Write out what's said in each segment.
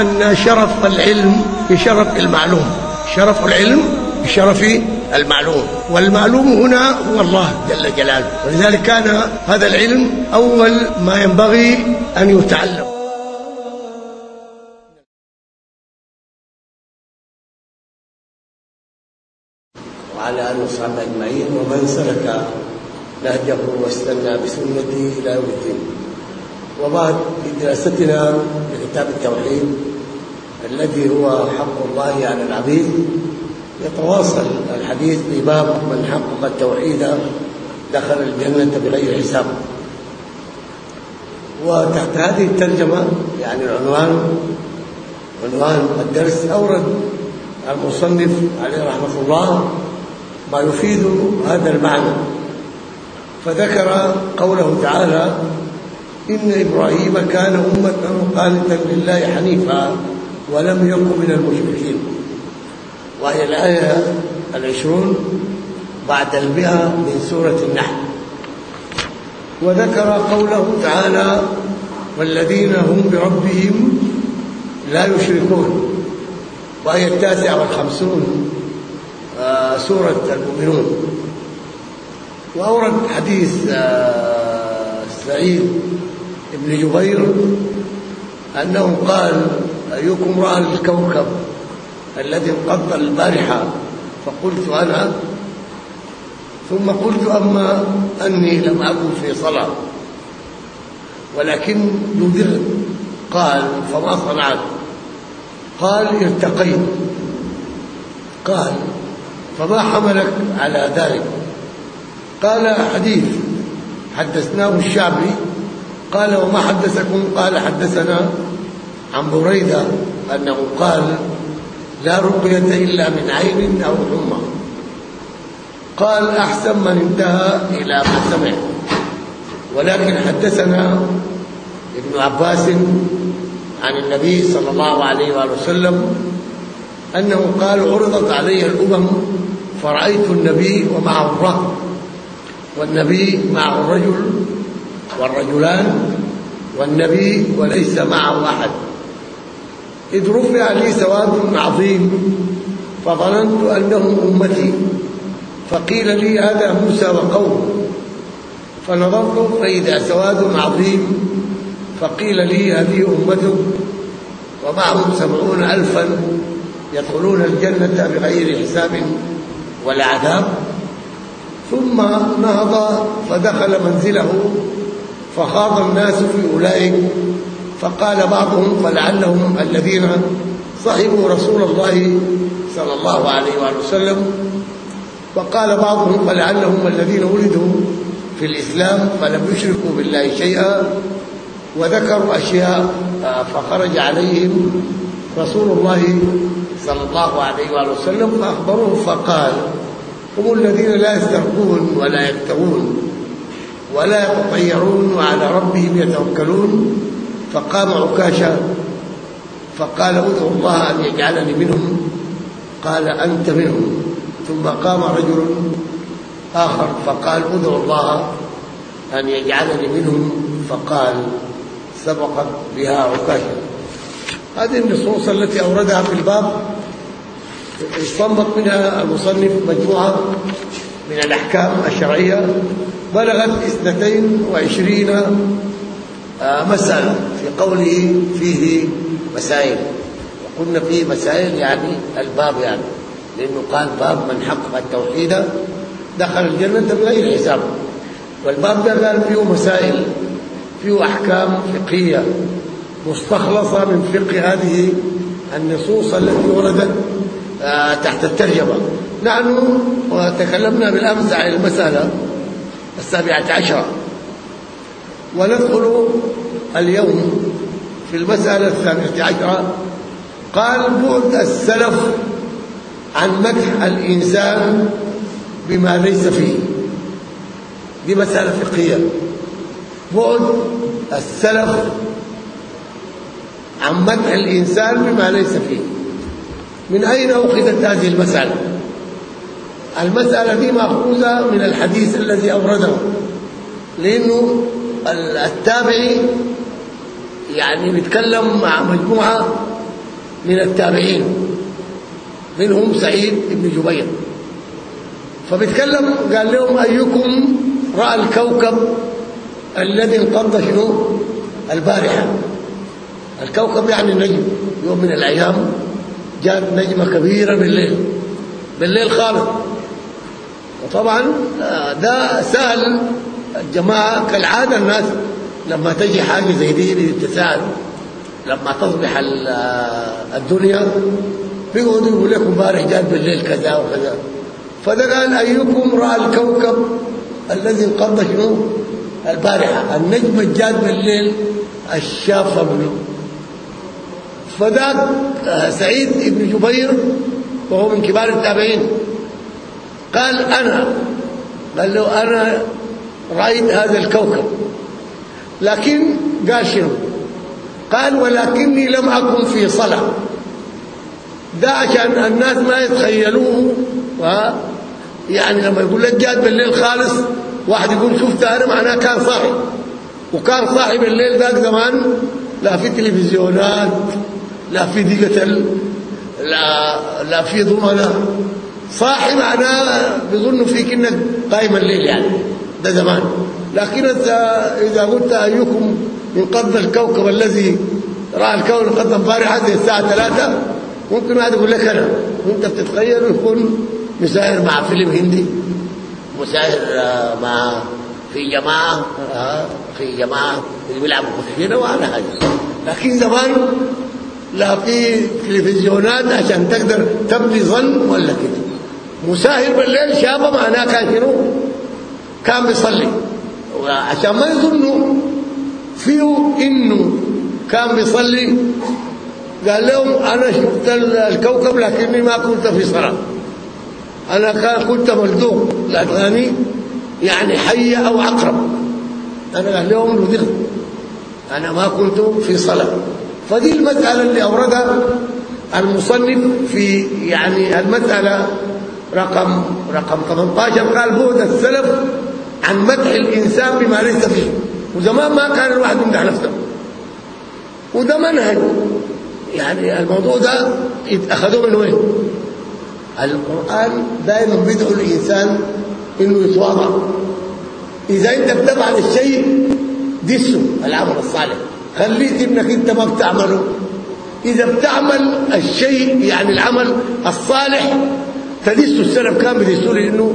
أن شرف العلم بشرف المعلوم. شرف العلم بشرف المعلوم. والمعلوم هنا هو الله جل جلاله. ولذلك كان هذا العلم أول ما ينبغي أن يتعلم. وعلى آله وصحبه أجمعين ومن سلك نهجه واستنى بسنته إلى يوم الدين. وبعد دراستنا لكتاب التوحيد الذي هو حق الله على العبيد يتواصل الحديث في باب من حقق التوحيد دخل الجنة بغير حساب. وتحت هذه الترجمة يعني العنوان عنوان الدرس أورد المصنف عليه رحمة الله ما يفيد هذا المعنى. فذكر قوله تعالى إن إبراهيم كان أمة قانتا لله حنيفا ولم يكن من المشركين. وهي الآية العشرون بعد المئة من سورة النحل. وذكر قوله تعالى والذين هم بربهم لا يشركون. وهي التاسعة والخمسون آه، سورة المؤمنون. وأورد حديث آه، سعيد بن جبير أنه قال أيكم رأى الكوكب الذي انقض البارحة؟ فقلت أنا. ثم قلت أما أني لم أكن في صلاة ولكن نذرت قال فما صنعت؟ قال ارتقيت. قال فما حملك على ذلك؟ قال حديث. حدثناه الشعبي قال وما حدثكم؟ قال حدثنا عن بريدة أنه قال لا رقية إلا من عين أو حمى قال أحسن من انتهى إلى ما سمع. ولكن حدثنا ابن عباس عن النبي صلى الله عليه وآله وسلم أنه قال عرضت علي الأمم فرأيت النبي ومعه الرهب والنبي معه الرجل والرجلان والنبي وليس معه أحد. إذ رفع لي سواد عظيم فظننت أنهم أمتي. فقيل لي هذا موسى وقوم. فنظرت فإذا سواد عظيم. فقيل لي هذه أمتك ومعهم سبعون ألفا يدخلون الجنة بغير حساب ولا عذاب. ثم نهض فدخل منزله فخاض الناس في أولئك. فقال بعضهم فلعلهم الذين صحبوا رسول الله صلى الله عليه وآله وسلم. وقال بعضهم فلعلهم الذين ولدوا في الإسلام فلم يشركوا بالله شيئا. وذكروا أشياء فخرج عليهم رسول الله صلى الله عليه وآله وسلم فأخبروه فقال هم الذين لا يسترقون ولا يكتوون ولا يتطيرون وعلى ربهم يتوكلون. فقام عكاشا فقال ادعو الله أن يجعلني منهم. قال أنت منهم. ثم قام رجل آخر فقال ادعو الله أن يجعلني منهم. فقال سبقت بها عكاشا هذه النصوص التي أوردها في الباب استنبط منها المصنف مجموعة من الأحكام الشرعية. بلغت اثنتين وعشرين مسألة في قوله فيه مسائل. وقلنا فيه مسائل يعني الباب يعني لأنه قال باب من حقق التوحيد دخل الجنة بغير حساب. والباب ده قال فيه مسائل فيه أحكام فقهية مستخلصة من فقه هذه النصوص التي وردت تحت الترجمة. نحن تكلمنا بالأمس عن المسألة. السابعة عشرة. وندخل اليوم في المسألة الثانية عشرة قال بعد السلف عن مدح الإنسان بما ليس فيه. دي مسألة فقهية. بعد السلف عن مدح الإنسان بما ليس فيه. من أين أخذت هذه المسألة؟ المسألة دي مأخوذة من الحديث الذي أورده لأنه التابعي يعني بيتكلم مع مجموعة من التابعين منهم سعيد بن جبير. فبيتكلم قال لهم أيكم رأى الكوكب الذي انقض شنو؟ البارحة. الكوكب يعني نجم يوم من الأيام جاءت نجمة كبيرة بالليل بالليل خالص. وطبعا آه، ده سهل الجماعة كالعادة الناس لما تجي حاجة زي دي بتساعد. لما تصبح آه، الدنيا بيقعدوا يقول لكم امبارح جات بالليل كذا وكذا. فده قال أيكم رأى الكوكب الذي انقض شنو؟ البارحة. النجم الجاد بالليل الشاف منه. فذاك آه، سعيد بن جبير وهو من كبار التابعين. قال أنا. قال له أنا رأيت هذا الكوكب. لكن قال شنو؟ قال ولكني لم أكن في صلاة. ده عشان الناس ما يتخيلوه يعني لما يقول لك جاد بالليل خالص واحد يقول شفت انا معناه كان صاحي. وكان صاحي بالليل ذاك زمان لا في تلفزيونات لا في ديجيتال لا لا في ضمنه صاحي معناه بيظنوا فيك إنك قايم الليل يعني ده زمان. لكن إذا قلت أيكم انقض الكوكب الذي رأى الكون امبارح هذه الساعة 3 ممكن واحد يقول لك أنا وأنت بتتخيل يكون مساهر مع فيلم هندي مساهر آه، مع في جماعة آه، في جماعة اللي بيلعبوا كوتشينه وأنا هذا لكن زمان لا في تلفزيونات عشان تقدر تبني ظن ولا كده. مساهر بالليل شابة معناه كان شنو؟ كان بيصلي. وعشان ما يظنوا فيه إنه كان بيصلي. قال لهم أنا شفت الكوكب لكني ما كنت في صلاة. أنا كان كنت ملدوق لانني يعني حيه أو عقرب أنا قال لهم لدغت أنا ما كنت في صلاة. فدي المسألة اللي أوردها المصنف في يعني المسألة رقم رقم 18 قال بعد السلف عن مدح الإنسان بما ليس فيه. وزمان ما كان الواحد يمدح نفسه. وده منهج يعني الموضوع ده اخذوه من وين القرآن دائما بيدعو الإنسان إنه يتواضع. إذا أنت بتفعل الشيء دسه العمل الصالح. خليت انك أنت ما بتعمله. إذا بتعمل الشيء يعني العمل الصالح تدسه السلف كان بيدسوا لأنه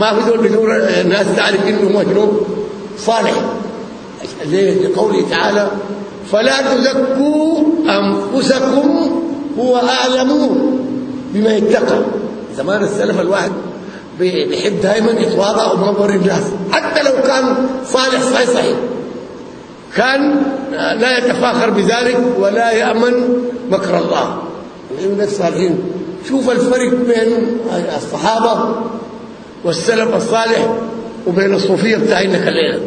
ما في دول بدون الناس تعرف إنه مجنون صالح. زي قوله تعالى فلا تزكوا أنفسكم هو أعلم بما يتقى زمان السلف الواحد بيحب دائما يتواضع ومنظر الناس. حتى لو كان صالح صحيح صحيح. كان لا يتفاخر بذلك ولا يأمن مكر الله. من الصالحين. شوف الفرق بين الصحابة والسلف الصالح وبين الصوفية بتاعنا الليلة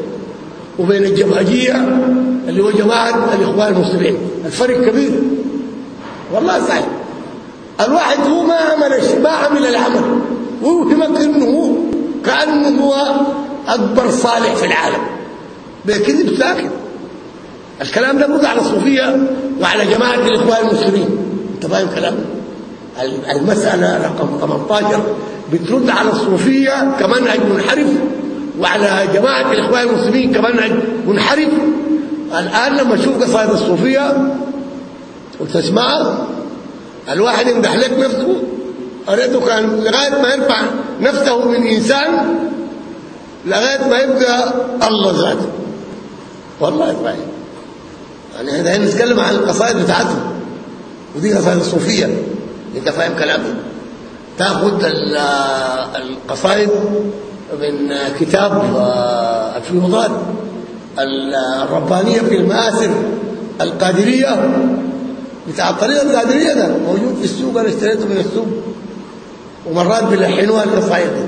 وبين الجماهير اللي هو جماعة الإخوان المسلمين. الفرق كبير. والله صحيح. الواحد هو ما عمل ما عمل العمل. ويوهمك إنه كأنه هو أكبر صالح في العالم. بكذب ساكت الكلام ده برد على الصوفية وعلى جماعة الإخوان المسلمين. انت فاهم كلام المسألة رقم 18 بترد على الصوفية كمنهج منحرف وعلى جماعة الإخوان المسلمين كمنهج منحرف الآن لما تشوف قصائد الصوفية وتسمعها الواحد يمدح لك نفسه. قريته كان لغاية ما يرفع نفسه من إنسان لغاية ما يبقى الله ذاته. والله إبراهيم يعني إحنا نتكلم عن القصائد بتاعتهم ودي قصائد الصوفية. انت فاهم كلامي. تاخذ القصائد من كتاب آه، الفيوضات الربانية في المآثر القادرية. بتاع الطريقة القادرية ده موجود في السوق أنا اشتريته من السوق. ومرات بيلحنوها القصايد دي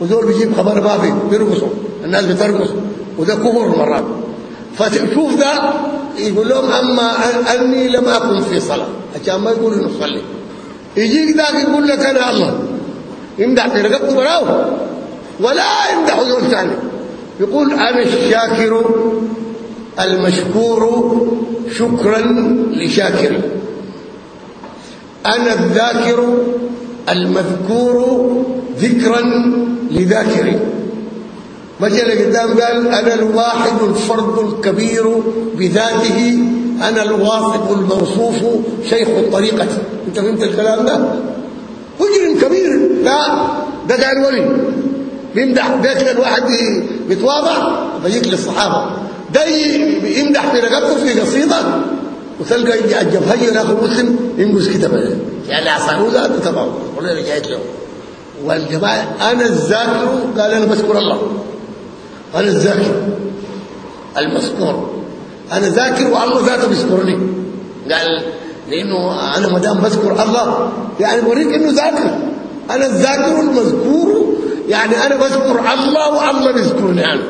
ودول بيجيب خبر بابي بيرقصوا الناس بترقص. وده كفر مرات. فتشوف ده يقول لهم أما أني لم أكن في صلاة. عشان ما يقولوا نصلي يجيك ذاك يقول لك أنا الله. يمدح في رقبته براه ولا يمدح دول ثاني. يقول أنا الشاكر المشكور شكرا لشاكر. أنا الذاكر المذكور ذكرا لذاكر. مثلا قدام قال أنا الواحد الفرد الكبير بذاته أنا الواثق الموصوف شيخ الطريقة. أنت فهمت الكلام ده؟ مجرم كبير. لا ده قال ولي. بيمدح بيت الواحد بيتواضع. بيجيك للصحابه ده يمدح في رقبته في قصيدة. وتلقى يجي على الجبهة ياخذ مسلم ينقص كتابه. يعني عصاروا ذاته تبعه ولا جايت له والجماعة أنا الذاكر قال أنا بذكر الله. أنا الذاكر المذكور. أنا ذاكر والله ذاته بيذكرني. قال لأنه أنا ما دام بذكر الله يعني بوريك إنه ذاكر. أنا الذاكر المذكور يعني أنا بذكر الله والله بيذكرني أنا.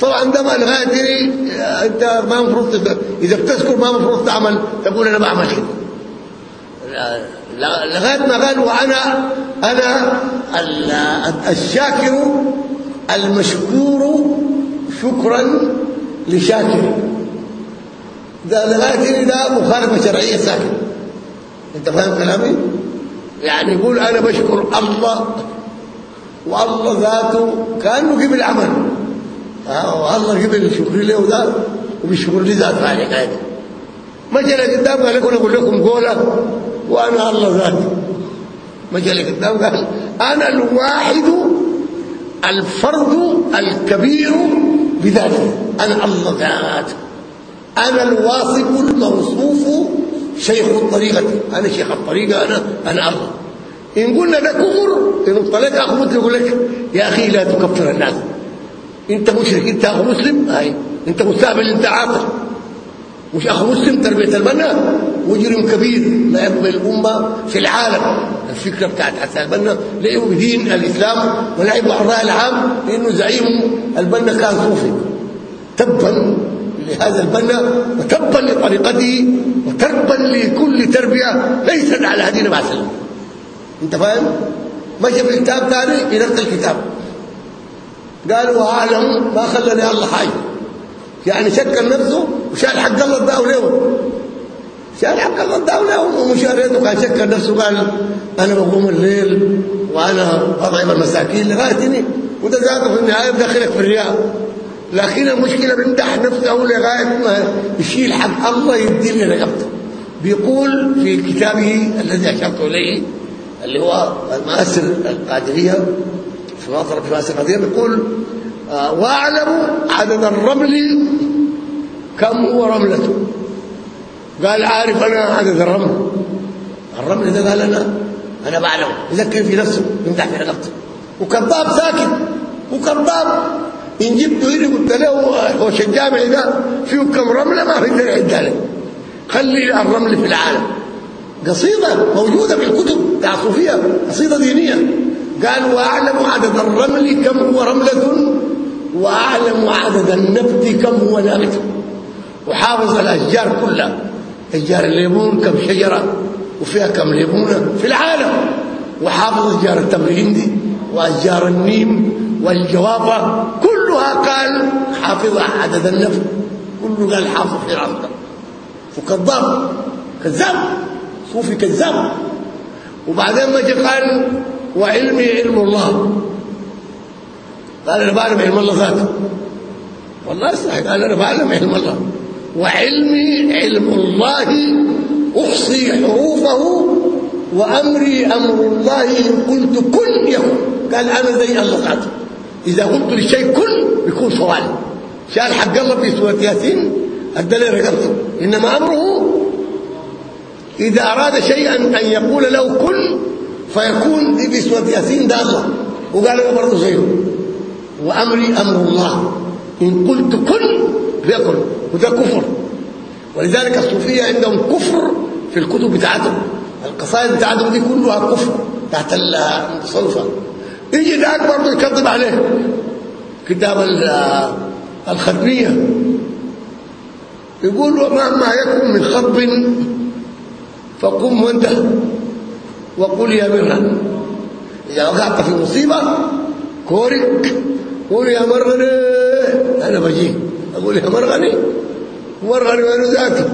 طبعا ده ما دي أنت ما المفروض إذا بتذكر ما المفروض تعمل تقول أنا بعمل كده لغاية ما قال وأنا أنا الشاكر المشكور شكرا لشاكر. ده لغايه ده مخالفة شرعية ساكن أنت فاهم كلامي؟ يعني يقول أنا بشكر الله والله ذاته كأنه قبل عمل. آه والله قبل شكر له ذات وبيشكر لي ذات عليك هذا مثلا قدام قال لكم أقول لكم قوله وأنا الله ذاتي مثلا قدام قال أنا الواحد الفرد الكبير بذاته. أنا الله ذات أنا الواثق الموصوف شيخ الطريقة. أنا شيخ الطريقة أنا أنا الله إن قلنا ده كفر إن طلعت أخو مسلم يقول لك يا أخي لا تكفر الناس. أنت مشرك أنت أخو مسلم؟ هاي أنت مستهبل أنت عاقل. مش أخو مسلم تربية البنا مجرم كبير لا يقبل الأمة في العالم. الفكرة بتاعت حسن البنا لعبوا بدين الإسلام ولعبوا الرأي العام لأنه زعيم البنا كان صوفي. تبا لهذا البنا وتبا لطريقته وتربا لكل تربية ليست على هدينا مع سلم أنت فاهم؟ مشى في كتاب ثاني نفس الكتاب قال وأعلم ما خلاني الله حاجة يعني شكل نفسه وشال حق الله اداه له شال حق الله اداه له ومشاريته كان شكل نفسه قال أنا بقوم الليل وأنا اطعم المساكين لغايه وده في النهاية بدخلك في الرياء لكن المشكلة بيمدح نفسه لغاية ما يشيل حق الله يدي له رقبته. بيقول في كتابه الذي أشرت إليه اللي هو المآسر القادرية في مصر في مآسر القادرية بيقول آه واعلم عدد الرمل كم هو رملته قال عارف أنا عدد الرمل. الرمل ده قال أنا أنا بعلم. يذكر في نفسه يمدح في رقبته وكذاب ساكت. وكذاب. إن جبته هنا قلت له هو الجامعي ده فيه كم رملة ما في إلا عداله خلي الرمل في العالم. قصيدة موجودة في الكتب بتاع الصوفيه قصيدة دينية. قال وأعلم عدد الرمل كم هو رملة وأعلم عدد النبت كم هو نابت وحافظ الأشجار كلها. اشجار الليمون كم شجرة وفيها كم ليمونة في العالم. وحافظ اشجار التمر الهندي واشجار النيم والجوافة كلها قال حافظ عدد النبت كله قال حافظ في راسه وكذاب كذاب صوفي كذاب. وبعدين ما قال وعلمي علم الله. قال أنا بعلم علم الله ذاته. والله صحيح قال أنا بعلم علم الله. وعلمي علم الله أحصي حروفه وأمري أمر الله إن قلت كن يكون قال أنا زي الله ذاته إذا قلت للشيء كن بيكون صوالي شال حق الله في سورة ياسين ادى لي إنما أمره إذا أراد شيئا أن يقول له كن فيكون دي في سورة ياسين ده الله. وقال أنا برضه زيه. وأمري أمر الله. إن قلت كن فيكن وده كفر. ولذلك الصوفية عندهم كفر في الكتب بتاعتهم. القصائد بتاعتهم دي كلها كفر تحت المتصوفة. يجي ذاك برضه يكذب عليه. كتاب الختميه يقول مهما يكن من خطب فقم وانتهى وقل يا مرغن إذا وقعت في مصيبة كورك قول يا مرغني أنا بجيك. أقول يا مرغني مرغني وين ذاك؟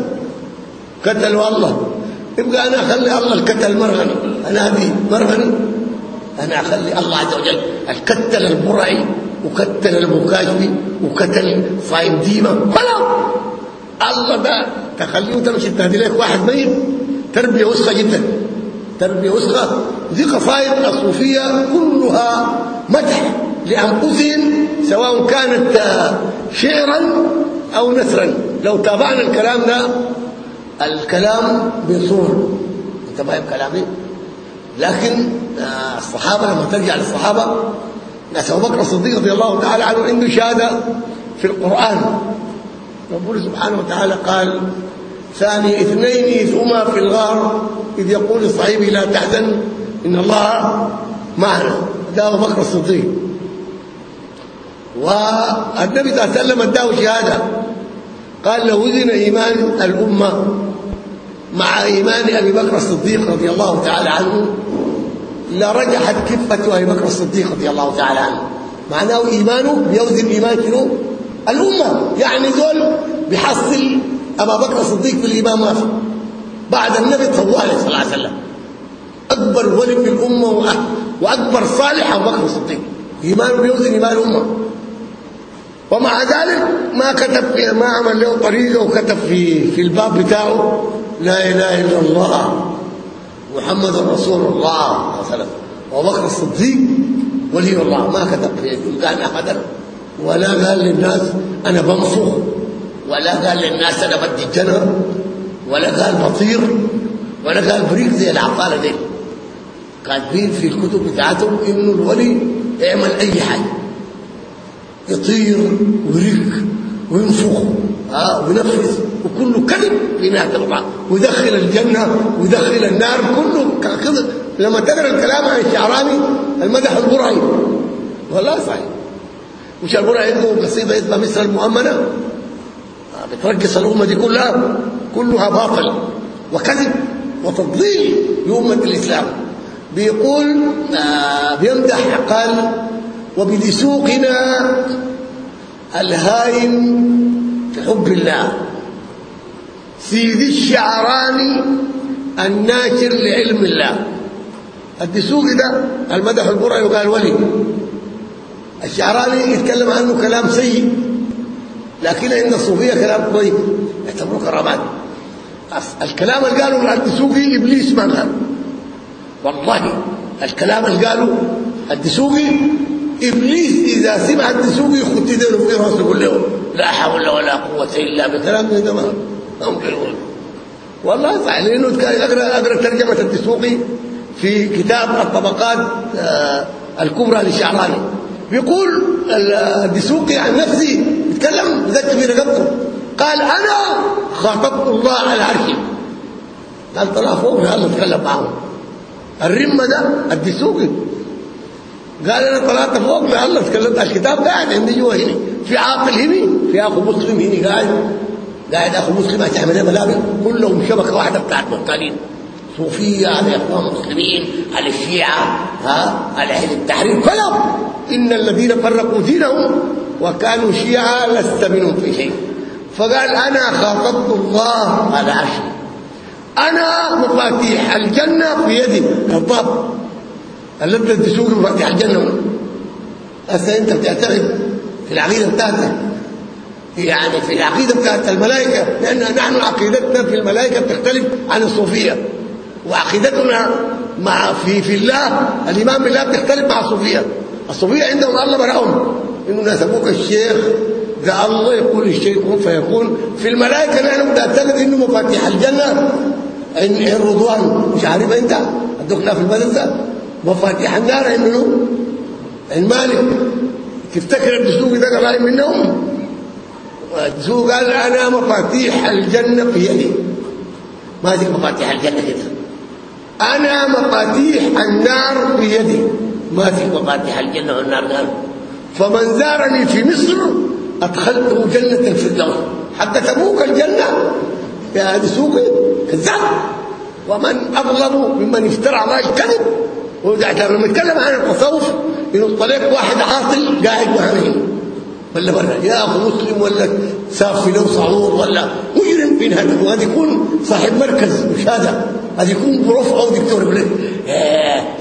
قتل والله. يبقى أنا أخلي الله الكتل مرغني أنا أبي مرغني أنا أخلي الله عز وجل الكتل البرعي وكتل المكاشفي وكتل صايم ديمه خلاص الله ده تخليه تمشي تهدي لك واحد ميت. تربية وسخة جدا. تربية وسخة. دي قصائد الصوفية كلها مدح. لأنفسهم سواء كانت شعرا أو نثرا. لو تابعنا الكلام ده الكلام بيصور أنت فاهم كلامي. لكن الصحابة لما ترجع للصحابة ناس أبو بكر الصديق رضي الله تعالى عنه عنده شهادة في القرآن. ربنا سبحانه وتعالى قال ثاني اثنين هما في الغار. إذ يقول لصاحبه لا تحزن إن الله معنا. ده أبو بكر الصديق. والنبي صلى الله عليه وسلم اداه شهادة. قال لو وزن إيمان الأمة مع إيمان أبي بكر الصديق رضي الله تعالى عنه. لرجحت كفة أبي بكر الصديق رضي الله تعالى عنه. معناه إيمانه بيوزن إيمان شنو؟ الأمة. يعني دول بيحصل أبا بكر الصديق في الايمان ما في. بعد النبي صلى الله عليه وسلم. أكبر ولي في الأمة وأكبر صالح أبو بكر الصديق. إيمانه بيوزن إيمان الأمة. ومع ذلك ما كتب ما عمل له طريقه وكتب في في الباب بتاعه لا إله إلا الله محمد رسول الله مثلا أبو بكر الصديق ولي الله. ما كتب في كان احدا ولا قال للناس أنا بنفخ ولا قال للناس أنا بدي الجنه ولا قال بطير. ولا قال بريق زي العقاله دي. كاتبين في الكتب بتاعتهم إنه الولي يعمل أي حاجة. يطير ويريق وينفخ آه وينفذ وكله كذب نهايه الله ويدخل الجنة ويدخل النار كله كذا لما تقرأ الكلام عن الشعراني المدح البرعي. والله صحيح. مش البرعي عنده قصيدة اسمها مصر المؤمنة؟ بترقص الأمة دي كلها. كلها باطل وكذب وتضليل لأمة الإسلام. بيقول آه بيمدح قال وبدسوقنا الهائم في حب الله. سيدي الشعراني الناشر لعلم الله. الدسوقي ده المدح البرعي وقال ولي. الشعراني يتكلم عنه كلام سيء لكن عند الصوفية كلام كويس. يعتبروه كرامات. الكلام اللي قاله الدسوقي إبليس ما قال. والله الكلام اللي قاله الدسوقي إبليس إذا سمع الدسوقي يخط يدينه في رأسه يقول له لا حول ولا قوة إلا ده ما ممكن يقول والله صح لأنه اقرا أقرأ ترجمة الدسوقي في كتاب الطبقات الكبرى للشعراني بيقول الدسوقي عن نفسه يتكلم ذات في رقبته. قال أنا خاطبت الله على عرشي قال طلع فوق يلا اتكلم معه. الرمة ده الدسوقي قال أنا طلعت فوق يلا اتكلمت الكتاب قاعد عندي جوا هنا. في عاقل هنا في أخو مسلم هنا قاعد. قاعد أخو مسلم هتعمل ملابس. كلهم شبكة واحدة بتاعت مختلين صوفية على إخوان مسلمين على الشيعة ها على أهل التحرير كلهم. إن الذين فرقوا دينهم وكانوا شيعا لست منهم في شيء. فقال أنا خاطبت الله على عرشي أنا مفاتيح الجنة في يدي. كذاب الذي تسوق مفاتيح الجنة. هسه أنت بتعتقد في العقيدة بتاعتك يعني في العقيدة بتاعت الملائكة لأن نحن عقيدتنا في الملائكة بتختلف عن الصوفية. وعقيدتنا مع في في الله الايمان بالله بتختلف مع الصوفية. الصوفية عندهم الله براهم. إنه ناس أبوك الشيخ ده الله يقول الشيء كن فيكون في الملائكة نحن بنعتقد إنه مفاتيح الجنة. إن الرضوان مش عارف أنت الدكتور في المدرسة. مفاتيح النار منه المالك تفتكر الدسوقي ده قريب منهم الدسوقي قال أنا مفاتيح الجنة في يدي. ماسك مفاتيح الجنة كده. أنا مفاتيح النار في يدي. ماسك مفاتيح الجنة والنار قال. فمن زارني في مصر أدخلته جنة الفردوس. حتى تبوك الجنة. يا دسوقي كذاب. ومن أظلم ممن افترى على الله الكذب لما نتكلم عن التصوف إنه الطريق واحد عاطل قاعد معنا هنا ولا برا. يا اخو مسلم ولا سافي له صعور ولا. مجرم في هذا وهذا يكون صاحب مركز مشاهده هذا؟ يكون بروف أو دكتور. يقول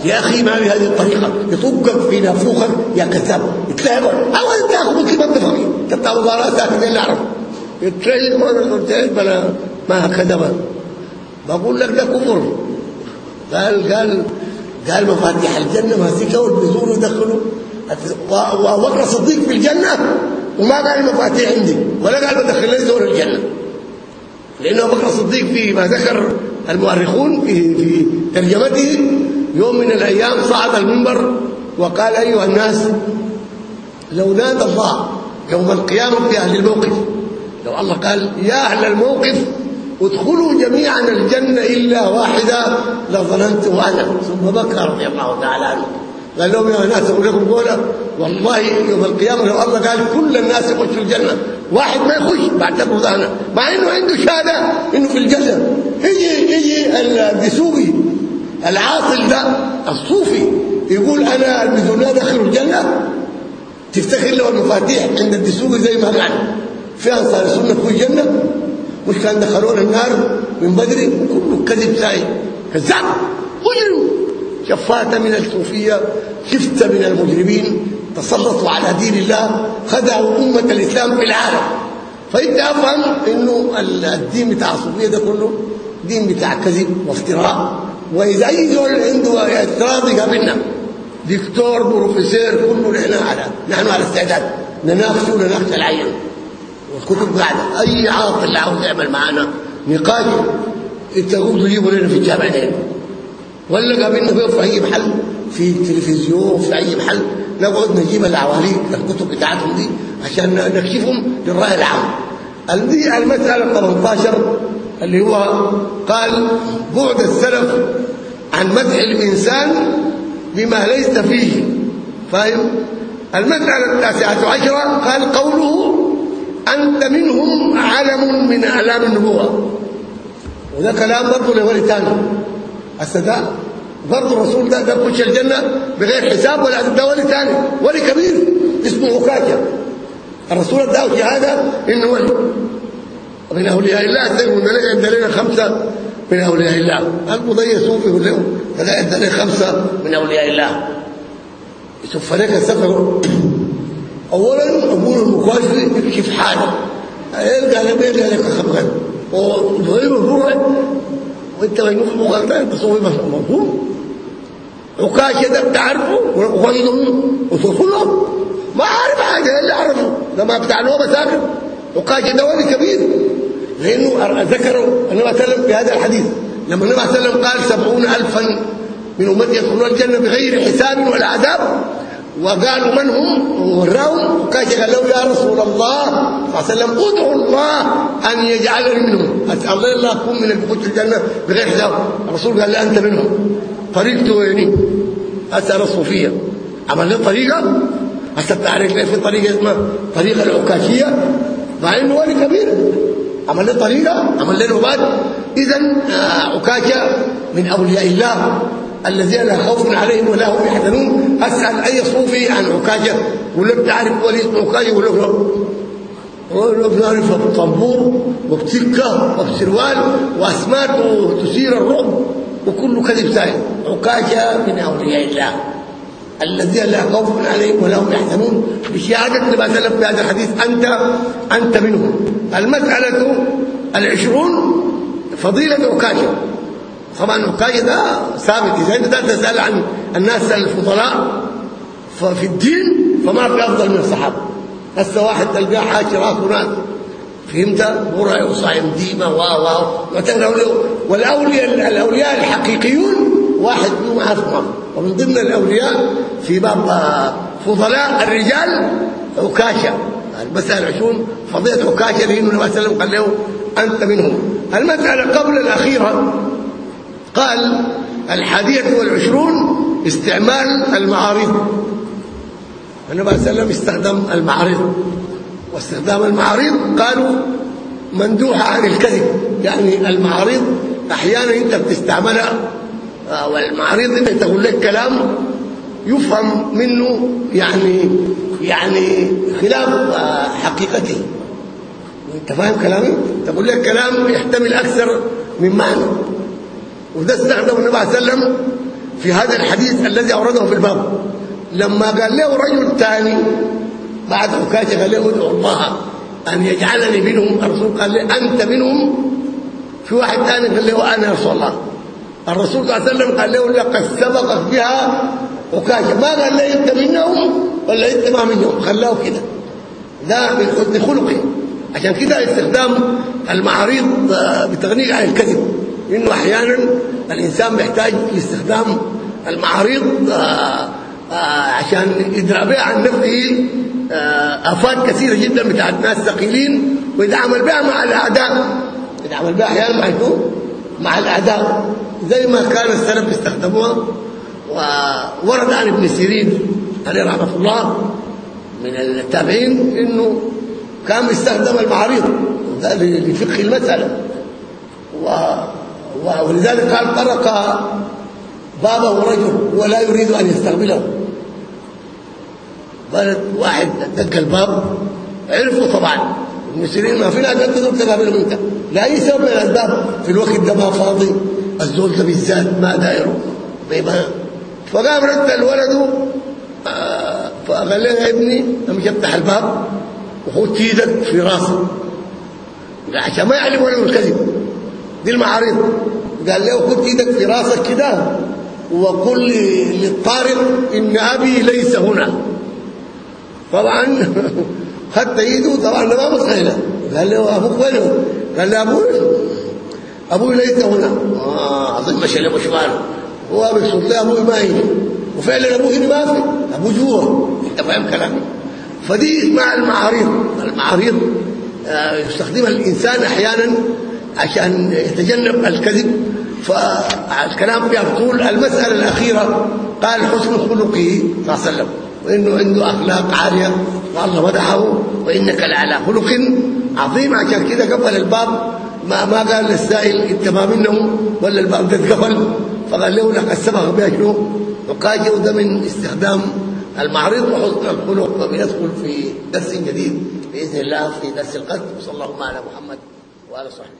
يا أخي ما بهذه الطريقة. يطقك في نافوخك يا كذاب يتلاعب أو أنت اخو مسلم انت فهمي انت مباراه ساكن اللي اعرف يتلاعب ما قلت بلا ما هكذا بقول لك ده كفر. قال قال قال مفاتيح الجنة ماسكها والبذور يدخلوا وأبو بكر الصديق في الجنة وما قال المفاتيح عندي ولا قال بدخل لي زور الجنة؟ لأنه بكر الصديق في ما ذكر المؤرخون في في ترجمته يوم من الأيام صعد المنبر وقال أيها الناس لو نادى الله يوم القيامة في أهل الموقف لو الله قال يا أهل الموقف ادخلوا جميعا الجنة إلا واحدة لظننت أنا. ثم بكى رضي الله تعالى عنه. قال لهم يا ناس أقول لكم قوله والله يوم القيامة لو الله قال كل الناس يخشوا الجنة. واحد ما يخش بعتبره أنا. مع إنه عنده شهادة إنه في الجنه يجي يجي الدسوقي العاطل ده الصوفي يقول أنا الميزونيه دخل الجنة. تفتخر له المفاتيح عند الدسوقي زي ما قال. في أنصار السنة في الجنة. مش كان دخلونا النار من بدري كله كذب ساي كذاب. مجرم شفات من الصوفيه شفت من المجرمين تسلطوا على دين الله خدعوا أمة الإسلام في العالم. فإنت أفهم إنه الدين بتاع الصوفية ده كله دين بتاع كذب وافتراء وإذا أي زول عنده اعتراض يقابلنا. دكتور بروفيسور كله نحن على نحن على استعداد. نناقشه ونناقش العين. والكتب قاعدة أي عاطل عاوز يعمل معانا نقاش. تقول تجيبوا لنا في الجامعتين ولا قابلنا في أي محل في تلفزيون في أي محل. نقعد نجيب العواليق الكتب بتاعتهم دي عشان نكشفهم للرأي العام. دي المسألة 18 اللي هو قال بعد السلف عن مدح الإنسان بما ليس فيه. فاهم؟ المسألة التاسعة عشره قال قوله أنت منهم علم من أعلام النبوة. وده كلام برضه لولي ثاني. السداء برضه الرسول ده ده يخش الجنة بغير حساب ولا ده ولي ثاني. ولي كبير اسمه عكاشه الرسول اداه شهاده إنه ولي من أولياء الله زي ما لنا خمسة من أولياء الله. المضي صوفي لهم ده عندنا خمسة من أولياء الله. يشوف لك السفر. اولا أبوه المكاشفي يكشف حاله؟ لما يلقى لك خبغان وضريب الروح وانت مجنون في مغالطه انت صوفي مفهوم عكاشه ده بتعرفه وغيظه وتصله ما عارف حاجة اللي عرفه ده ما بتاع نوبه ساكن عكاشه ده ولي كبير. لأنه ذكروا النبي صلى الله عليه وسلم في هذا الحديث. لما النبي صلى الله عليه وسلم قال سبعون الفا من أمتي يدخلون الجنة بغير حساب ولا عذاب. وقالوا من هم؟ وراهم وكاش قال له يا رسول الله صلى الله عليه وسلم ادعوا الله أن يجعلني منهم. اسال الله اكون من بيخش الجنة بغير حساب. الرسول قال لا أنت منهم. طريقته ويني اسال الصوفيه عمل له طريقة؟ هسه بتعرف في طريقة اسمها طريقة العكاشية؟ مع انه ولي كبير. عمل له طريقة؟ عمل له نوبات اذا عكاشة من أولياء الله. الذين لا خوف عليهم ولا هم يحزنون. أسأل أي صوفي عن عكاشه يقول لك تعرف ولي اسمه عكاشه يقول لك لا بنعرف الطنبور وبتكه وبسروال وأسماك تثير الرعب وكله كذب سائل. عكاشه من أولياء الله. الذين لا خوف عليهم ولا هم يحزنون. بشهادة عليه وسلم في هذا الحديث أنت أنت منهم. المسألة العشرون فضيلة عكاشه طبعا عكاشه ده ثابت إذا أنت تسال عن الناس الفضلاء ففي الدين فما في أفضل من الصحابة. هسه واحد تلقاه حاكي راسه فهمت؟ برع وصايم ديمه و و والاولياء الأولياء الحقيقيون واحد منهم عارف ومن ضمن الأولياء في باب فضلاء الرجال عكاشة. المسألة العشرون فضيلة عكاشة لأنه النبي صلى الله عليه وسلم قال له أنت منهم. المسألة قبل الأخيرة قال الحادية والعشرون استعمال المعارض. النبي صلى الله عليه وسلم استخدم المعارض. واستخدام المعارض قالوا مندوحة عن الكذب. يعني المعارض أحيانا أنت بتستعملها آه، والمعارض أنت تقول لك كلام يفهم منه يعني يعني خلاف آه، حقيقته أنت فاهم كلامي؟ تقول لك كلام يحتمل أكثر من معنى. وده استخدم النبي صلى الله عليه وسلم في هذا الحديث الذي أورده في الباب. لما قال له رجل ثاني بعد عكاشه قال له ادعو الله أن يجعلني منهم الرسول قال له أنت منهم؟ في واحد ثاني قال له أنا رسول الله. الرسول صلى الله عليه وسلم قال له لقد سبقك بها عكاشه ما قال له أنت منهم ولا أنت ما منهم؟ خلاه كده. ده من حسن خلقه. عشان كده استخدام المعاريض آه، بتغنيك عن الكذب. انه أحيانا الإنسان بيحتاج لاستخدام المعاريض آه، آه، عشان يدرى بها عن نفسه آفات كثيرة جدا بتاعت ناس ثقيلين ويتعامل بها مع الأعداء يتعامل بها أحيانا مع مع الأعداء زي ما كان السلف بيستخدموها وورد عن ابن سيرين عليه رحمة الله من التابعين إنه كان بيستخدم المعاريض لفقه المسألة. ولذلك قال طرق بابه رجل ولا يريد أن يستقبله. بلد واحد دق الباب عرفوا طبعا. ابن سيرين ما في ناس تقدر تقابلهم انت لاي سبب من الأسباب. في الوقت ده ما فاضي. الزول ده بالذات ما دايره فقام رد الولد آه، فقال له يا ابني امشي افتح الباب وخد إيدك في راسه. عشان ما يعلم ولد الكذب. دي المعارض قال له خد إيدك في راسك كده وقل للطارق إن أبي ليس هنا. طبعا خدت إيده طبعا ما متخيله قال له أبوك وين قال له أبوي أبوي ليس هنا. آه أظن مشى له مشوار هو بيقول له أبوي ما يجي وفعلا ابوه هنا ما في. ابوه جوا. أنت فاهم كلامي. فدي اسمها المعاريض المعاريض آه، يستخدمها الإنسان أحيانا عشان يتجنب الكذب فالكلام فيها المسألة الأخيرة قال حسن خلقه صلى الله عليه وسلم وإنه عنده أخلاق عالية والله مدحه وإنك لعلى خلق عظيم. عشان كده قفل الباب. ما ما قال للسائل أنت ما منهم ولا الباب ده اتقفل؟ فقال له لك السبق بها شنو؟ وقاجه ده من استخدام المعرض وحسن الخلق وبندخل في درس جديد بإذن الله في درس القدر صلى الله على محمد وعلى صحبه